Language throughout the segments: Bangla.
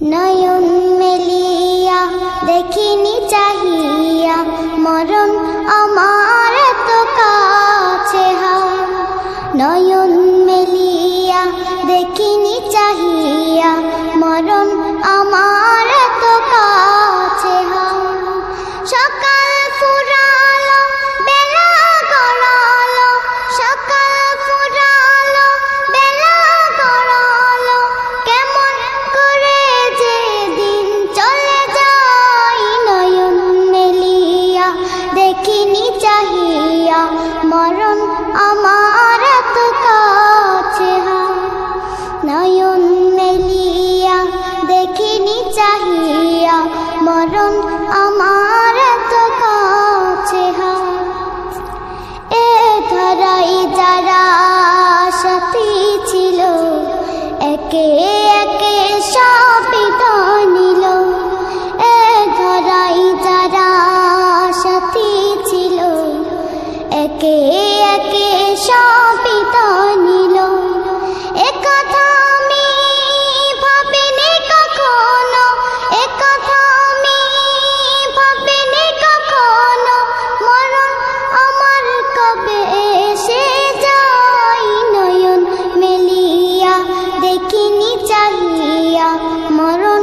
নয়ন মেলিয়া দেখিনি চাহিয়া মরণ আমার que দিয়া মরণ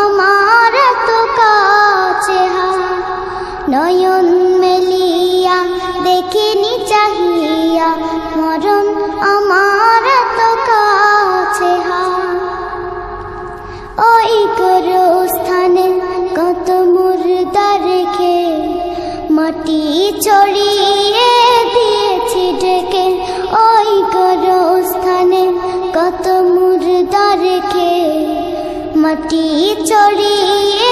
আমার তো কাছে নয়ন মেলিয়া দেখিনি চাহিয়া মরণ আমার মাটি চড়িয়ে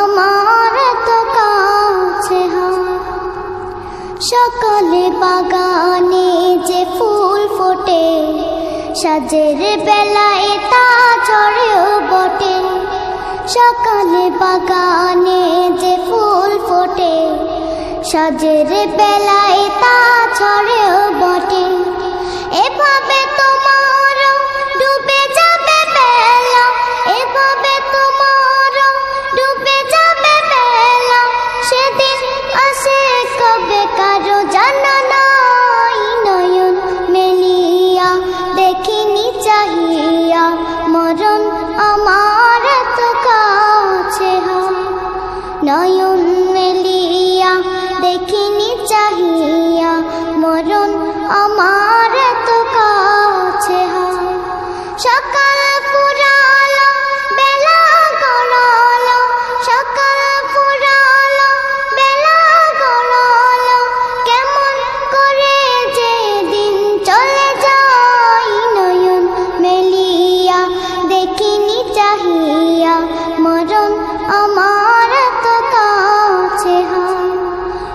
আমার তো কাছে সকালে বাগানে যে ফুল ফোটে, সাজের বেলায় তা ঝরেও বটে। সকালে বাগানে যে ফুল ফোটে, সাজের বেলায় তা ঝরেও বটে।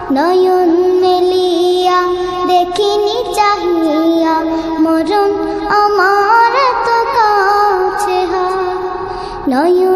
নয়ন মেলিয়া দেখিনি চাহিয়া মরণ আমার তো কাছে হা নয়ন